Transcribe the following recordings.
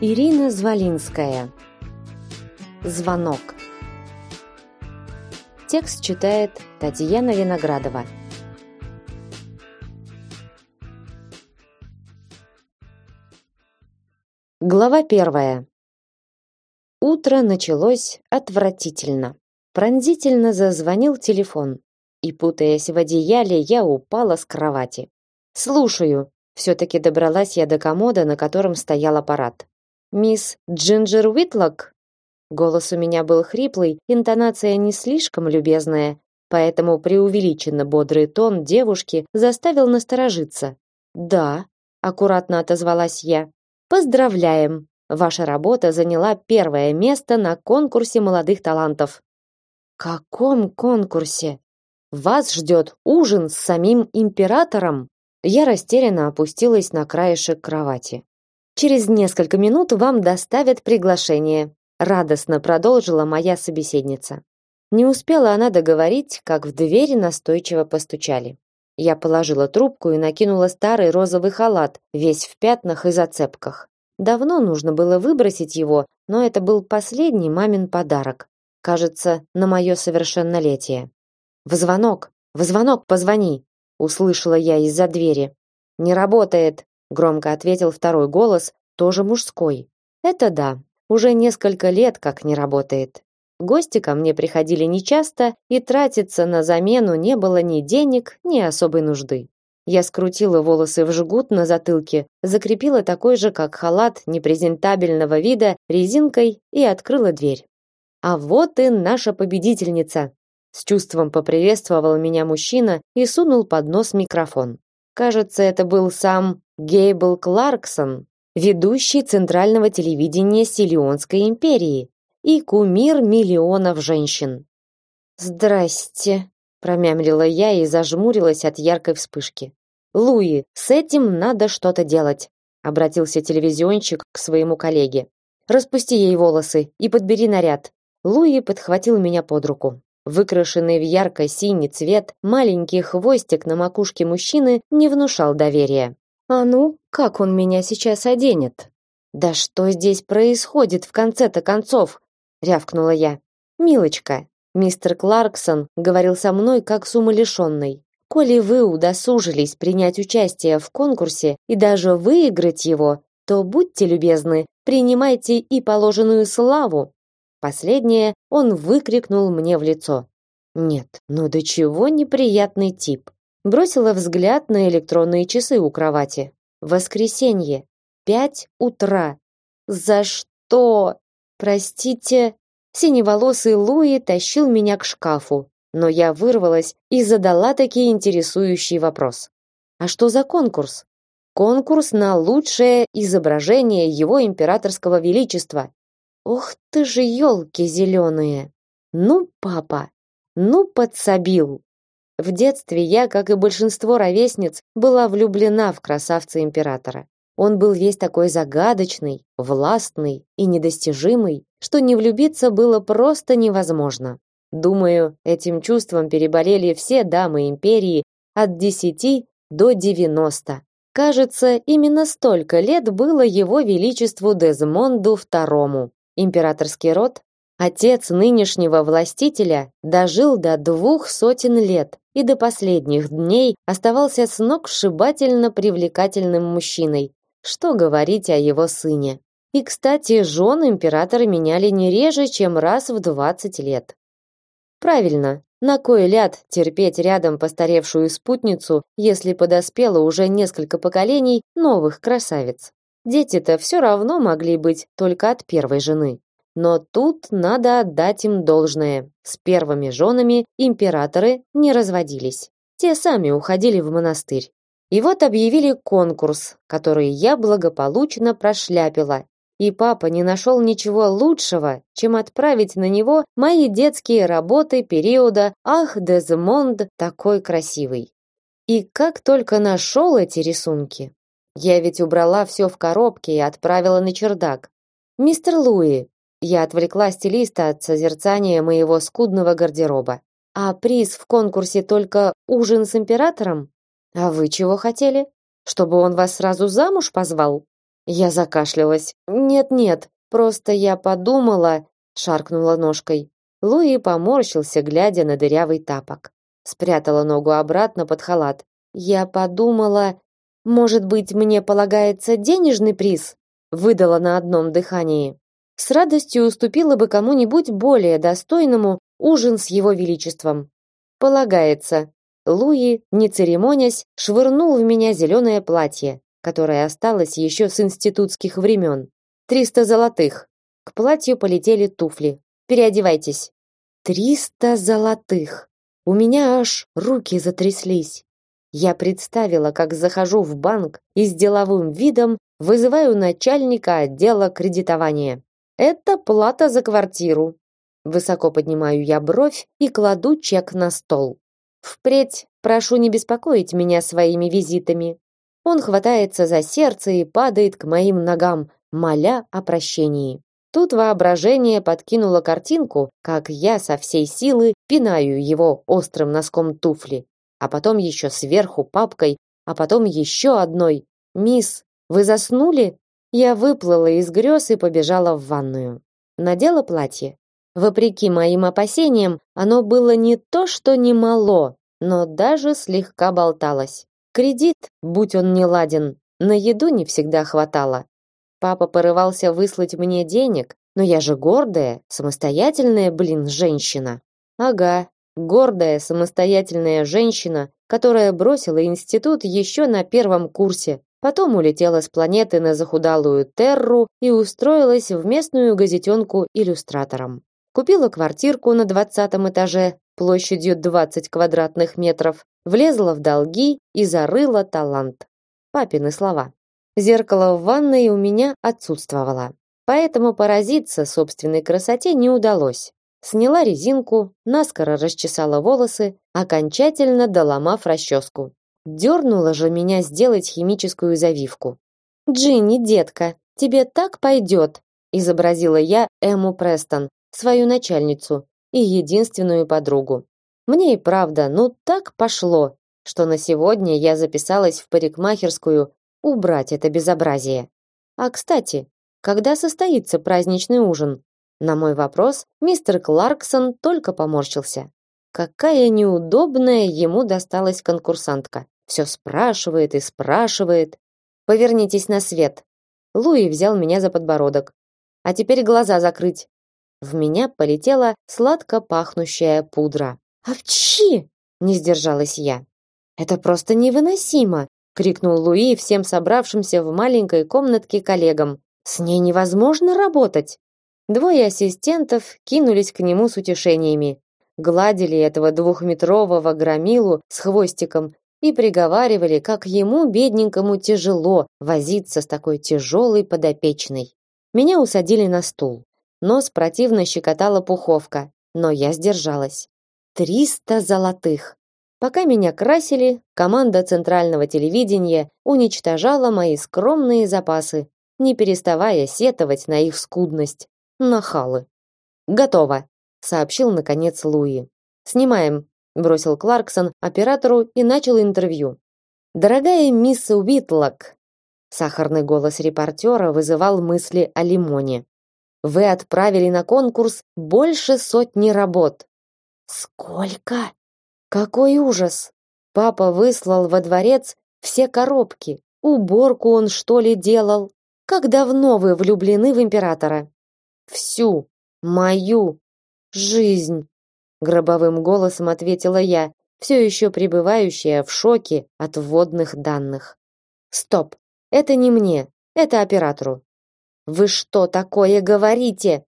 Ирина Звалинская. Звонок. Текст читает Татьяна Виноградова. Глава первая. Утро началось отвратительно. Пронзительно зазвонил телефон, и путаясь в одеяле, я упала с кровати. Слушаю. все таки добралась я до комода, на котором стоял аппарат. Мисс Джинджер Уитлок? Голос у меня был хриплый, интонация не слишком любезная, поэтому преувеличенно бодрый тон девушки заставил насторожиться. "Да", аккуратно отозвалась я. "Поздравляем. Ваша работа заняла первое место на конкурсе молодых талантов". "Каком конкурсе? Вас ждет ужин с самим императором?" Я растерянно опустилась на краешек кровати. Через несколько минут вам доставят приглашение, радостно продолжила моя собеседница. Не успела она договорить, как в дверь настойчиво постучали. Я положила трубку и накинула старый розовый халат, весь в пятнах и зацепках. Давно нужно было выбросить его, но это был последний мамин подарок. Кажется, на мое совершеннолетие. В звонок, в звонок позвони, услышала я из-за двери. Не работает, громко ответил второй голос, тоже мужской. Это да, уже несколько лет как не работает. Гости ко мне приходили нечасто, и тратиться на замену не было ни денег, ни особой нужды. Я скрутила волосы в жгут на затылке, закрепила такой же, как халат, непрезентабельного вида, резинкой и открыла дверь. А вот и наша победительница. С чувством поприветствовал меня мужчина и сунул под нос микрофон. Кажется, это был сам Гейбл Кларксон, ведущий центрального телевидения Силионской империи и кумир миллионов женщин. «Здрасте», — промямлила я и зажмурилась от яркой вспышки. «Луи, с этим надо что-то делать», — обратился телевизионщик к своему коллеге. «Распусти ей волосы и подбери наряд». Луи подхватил меня под руку. Выкрашенный в ярко-синий цвет маленький хвостик на макушке мужчины не внушал доверия. А ну, как он меня сейчас оденет? Да что здесь происходит в конце-то концов? рявкнула я. Милочка, мистер Кларксон говорил со мной как с умалишенной. Коли вы удосужились принять участие в конкурсе и даже выиграть его, то будьте любезны, принимайте и положенную славу. Последнее он выкрикнул мне в лицо. Нет, ну до чего неприятный тип. Бросила взгляд на электронные часы у кровати. Воскресенье. Пять утра. За что? Простите. Синеволосый Луи тащил меня к шкафу, но я вырвалась и задала таки интересующий вопрос. А что за конкурс? Конкурс на лучшее изображение его императорского величества. Ох ты же елки зеленые! Ну, папа, ну подсобил. В детстве я, как и большинство ровесниц, была влюблена в красавца императора. Он был весь такой загадочный, властный и недостижимый, что не влюбиться было просто невозможно. Думаю, этим чувством переболели все дамы империи от 10 до 90. Кажется, именно столько лет было его величеству Дезмонду II. Императорский род, отец нынешнего властителя, дожил до двух сотен лет и до последних дней оставался сногсшибательно привлекательным мужчиной. Что говорить о его сыне? И, кстати, жен императора меняли не реже, чем раз в 20 лет. Правильно, на кой ляд терпеть рядом постаревшую спутницу, если подоспело уже несколько поколений новых красавиц? Дети-то все равно могли быть только от первой жены. Но тут надо отдать им должное. С первыми женами императоры не разводились. Те сами уходили в монастырь. И вот объявили конкурс, который я благополучно прошляпила. И папа не нашел ничего лучшего, чем отправить на него мои детские работы периода «Ах, Дезмонд такой красивый». И как только нашел эти рисунки, я ведь убрала все в коробке и отправила на чердак. Мистер Луи, я отвлекла стилиста от созерцания моего скудного гардероба. А приз в конкурсе только ужин с императором? А вы чего хотели? Чтобы он вас сразу замуж позвал? Я закашлялась. Нет-нет, просто я подумала, шаркнула ножкой. Луи поморщился, глядя на дырявый тапок. Спрятала ногу обратно под халат. Я подумала, может быть, мне полагается денежный приз? Выдала на одном дыхании. С радостью уступила бы кому-нибудь более достойному ужин с его величеством. Полагается. Луи, не церемонясь, швырнул в меня зеленое платье, которое осталось еще с институтских времен. Триста золотых. К платью полетели туфли. Переодевайтесь. Триста золотых. У меня аж руки затряслись. Я представила, как захожу в банк и с деловым видом вызываю начальника отдела кредитования. Это плата за квартиру. Высоко поднимаю я бровь и кладу чек на стол. Впредь прошу не беспокоить меня своими визитами. Он хватается за сердце и падает к моим ногам, моля о прощении. Тут воображение подкинуло картинку, как я со всей силы пинаю его острым носком туфли а потом еще сверху папкой, а потом еще одной. «Мисс, вы заснули?» Я выплыла из грез и побежала в ванную. Надела платье. Вопреки моим опасениям, оно было не то, что не мало, но даже слегка болталось. Кредит, будь он не ладен, на еду не всегда хватало. Папа порывался выслать мне денег, но я же гордая, самостоятельная, блин, женщина. Ага, Гордая, самостоятельная женщина, которая бросила институт еще на первом курсе, потом улетела с планеты на захудалую Терру и устроилась в местную газетенку иллюстратором. Купила квартирку на двадцатом этаже площадью 20 квадратных метров, влезла в долги и зарыла талант. Папины слова. Зеркало в ванной у меня отсутствовало. Поэтому поразиться собственной красоте не удалось. Сняла резинку, наскоро расчесала волосы, окончательно доломав расческу. Дернула же меня сделать химическую завивку. «Джинни, детка, тебе так пойдет!» изобразила я Эму Престон, свою начальницу и единственную подругу. Мне и правда, ну так пошло, что на сегодня я записалась в парикмахерскую убрать это безобразие. А, кстати, когда состоится праздничный ужин? На мой вопрос мистер Кларксон только поморщился. Какая неудобная ему досталась конкурсантка. Все спрашивает и спрашивает. Повернитесь на свет. Луи взял меня за подбородок. А теперь глаза закрыть. В меня полетела сладко пахнущая пудра. Овчи! Не сдержалась я. Это просто невыносимо, крикнул Луи всем собравшимся в маленькой комнатке коллегам. С ней невозможно работать. Двое ассистентов кинулись к нему с утешениями, гладили этого двухметрового громилу с хвостиком и приговаривали, как ему бедненькому тяжело возиться с такой тяжелой подопечной. Меня усадили на стул. Нос противно щекотала пуховка, но я сдержалась. Триста золотых. Пока меня красили, команда центрального телевидения уничтожала мои скромные запасы, не переставая сетовать на их скудность. Нахалы. Готово, сообщил наконец Луи. Снимаем, бросил Кларксон оператору и начал интервью. Дорогая мисс Уитлок, сахарный голос репортера вызывал мысли о лимоне. Вы отправили на конкурс больше сотни работ. Сколько? Какой ужас! Папа выслал во дворец все коробки. Уборку он что ли делал? Как давно вы влюблены в императора? Всю мою жизнь, гробовым голосом ответила я, все еще пребывающая в шоке от вводных данных. Стоп. Это не мне, это оператору. Вы что такое говорите?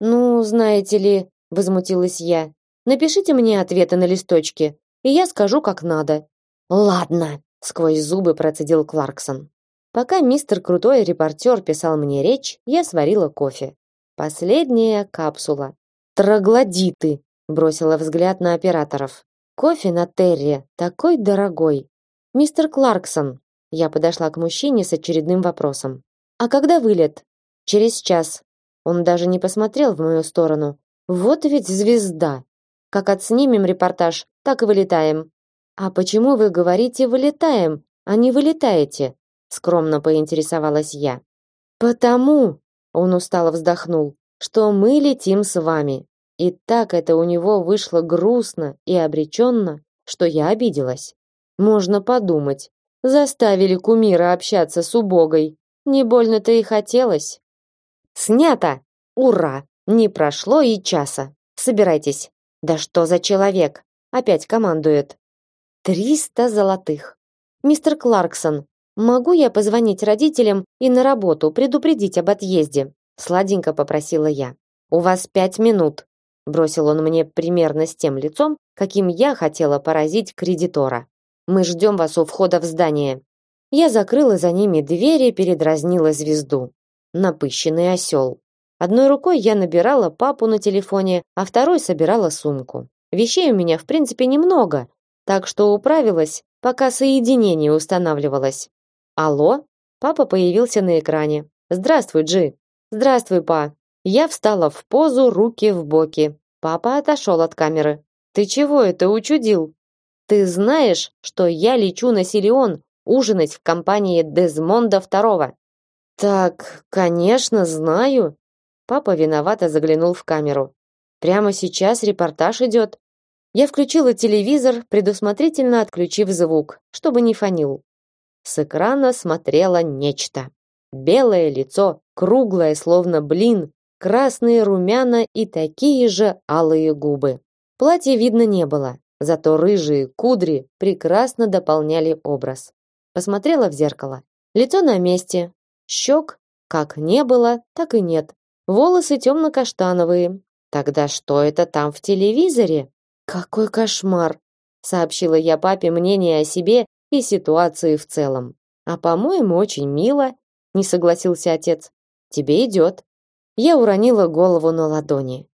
Ну, знаете ли, возмутилась я. Напишите мне ответы на листочке, и я скажу, как надо. Ладно, сквозь зубы процедил Кларксон. Пока мистер крутой репортер писал мне речь, я сварила кофе. Последняя капсула. Троглодиты, бросила взгляд на операторов. Кофе на Терре такой дорогой. Мистер Кларксон. Я подошла к мужчине с очередным вопросом. А когда вылет? Через час. Он даже не посмотрел в мою сторону. Вот ведь звезда. Как отснимем репортаж, так и вылетаем. А почему вы говорите вылетаем, а не вылетаете? скромно поинтересовалась я. Потому, он устало вздохнул, что мы летим с вами. И так это у него вышло грустно и обреченно, что я обиделась. Можно подумать, заставили кумира общаться с убогой. Не больно-то и хотелось. Снято. Ура! Не прошло и часа. Собирайтесь. Да что за человек? Опять командует. Триста золотых. Мистер Кларксон, могу я позвонить родителям и на работу предупредить об отъезде? Сладенько попросила я. У вас пять минут. Бросил он мне примерно с тем лицом, каким я хотела поразить кредитора. Мы ждем вас у входа в здание. Я закрыла за ними дверь и передразнила звезду. Напыщенный осел. Одной рукой я набирала папу на телефоне, а второй собирала сумку. Вещей у меня, в принципе, немного, так что управилась, пока соединение устанавливалось. Алло? Папа появился на экране. Здравствуй, Джи. Здравствуй, па. Я встала в позу, руки в боки. Папа отошел от камеры. Ты чего это учудил? Ты знаешь, что я лечу на Силион ужинать в компании Дезмонда II? Так, конечно, знаю. Папа виновато заглянул в камеру. Прямо сейчас репортаж идет. Я включила телевизор, предусмотрительно отключив звук, чтобы не фонил. С экрана смотрело нечто. Белое лицо, круглое, словно блин, красные румяна и такие же алые губы. Платья видно не было, зато рыжие кудри прекрасно дополняли образ. Посмотрела в зеркало. Лицо на месте, щек как не было, так и нет. Волосы темно-каштановые. Тогда что это там в телевизоре? Какой кошмар, сообщила я папе мнение о себе и ситуации в целом. А по-моему, очень мило, не согласился отец. Тебе идет. Я уронила голову на ладони.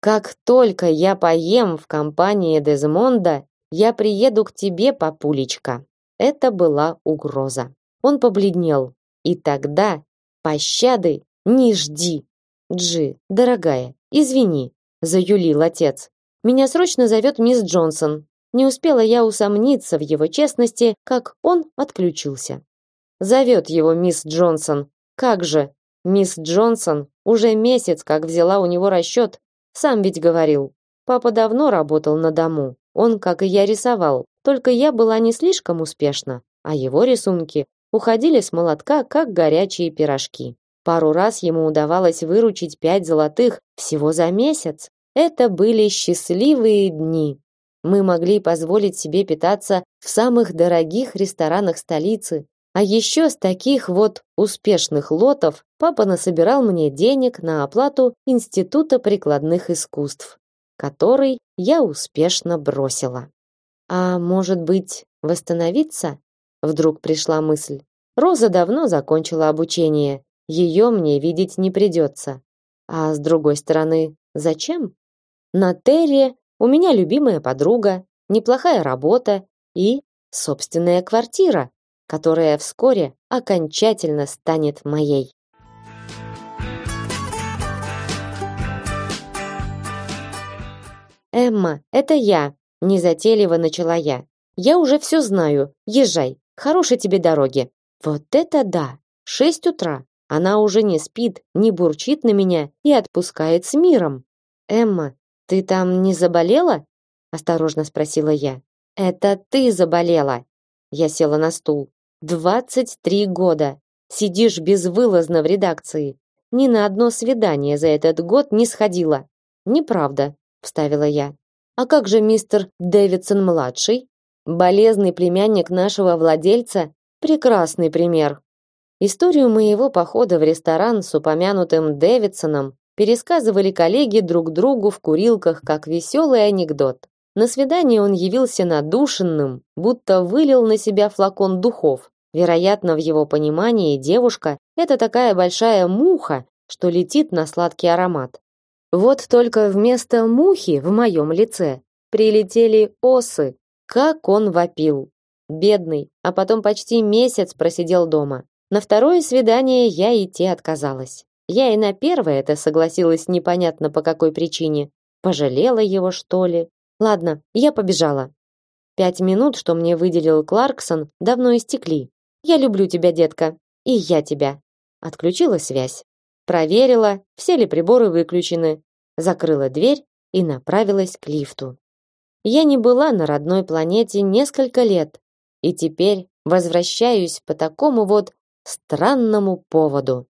Как только я поем в компании Дезмонда, я приеду к тебе, папулечка. Это была угроза. Он побледнел. И тогда пощады не жди. Джи, дорогая, извини, заюлил отец. Меня срочно зовет мисс Джонсон. Не успела я усомниться в его честности, как он отключился. Зовет его мисс Джонсон. Как же? Мисс Джонсон уже месяц как взяла у него расчет. Сам ведь говорил. Папа давно работал на дому. Он, как и я, рисовал. Только я была не слишком успешна, а его рисунки уходили с молотка, как горячие пирожки. Пару раз ему удавалось выручить пять золотых всего за месяц. Это были счастливые дни. Мы могли позволить себе питаться в самых дорогих ресторанах столицы, а еще с таких вот успешных лотов папа насобирал мне денег на оплату Института прикладных искусств, который я успешно бросила. А может быть, восстановиться? Вдруг пришла мысль. Роза давно закончила обучение, ее мне видеть не придется. А с другой стороны, зачем? На Терре у меня любимая подруга, неплохая работа и собственная квартира, которая вскоре окончательно станет моей. Эмма, это я, незатейливо начала я. Я уже все знаю. Езжай. Хорошей тебе дороги. Вот это да. Шесть утра. Она уже не спит, не бурчит на меня и отпускает с миром. Эмма, ты там не заболела? осторожно спросила я. Это ты заболела. Я села на стул. Двадцать три года. Сидишь безвылазно в редакции. Ни на одно свидание за этот год не сходила. Неправда, вставила я. А как же мистер Дэвидсон младший? Болезный племянник нашего владельца? Прекрасный пример. Историю моего похода в ресторан с упомянутым Дэвидсоном пересказывали коллеги друг другу в курилках как веселый анекдот. На свидание он явился надушенным, будто вылил на себя флакон духов. Вероятно, в его понимании девушка это такая большая муха, что летит на сладкий аромат. Вот только вместо мухи в моем лице прилетели осы. Как он вопил. Бедный, а потом почти месяц просидел дома. На второе свидание я идти отказалась. Я и на первое это согласилась непонятно по какой причине. Пожалела его, что ли? Ладно, я побежала. Пять минут, что мне выделил Кларксон, давно истекли. Я люблю тебя, детка, и я тебя. Отключила связь. Проверила, все ли приборы выключены. Закрыла дверь и направилась к лифту. Я не была на родной планете несколько лет, и теперь возвращаюсь по такому вот странному поводу.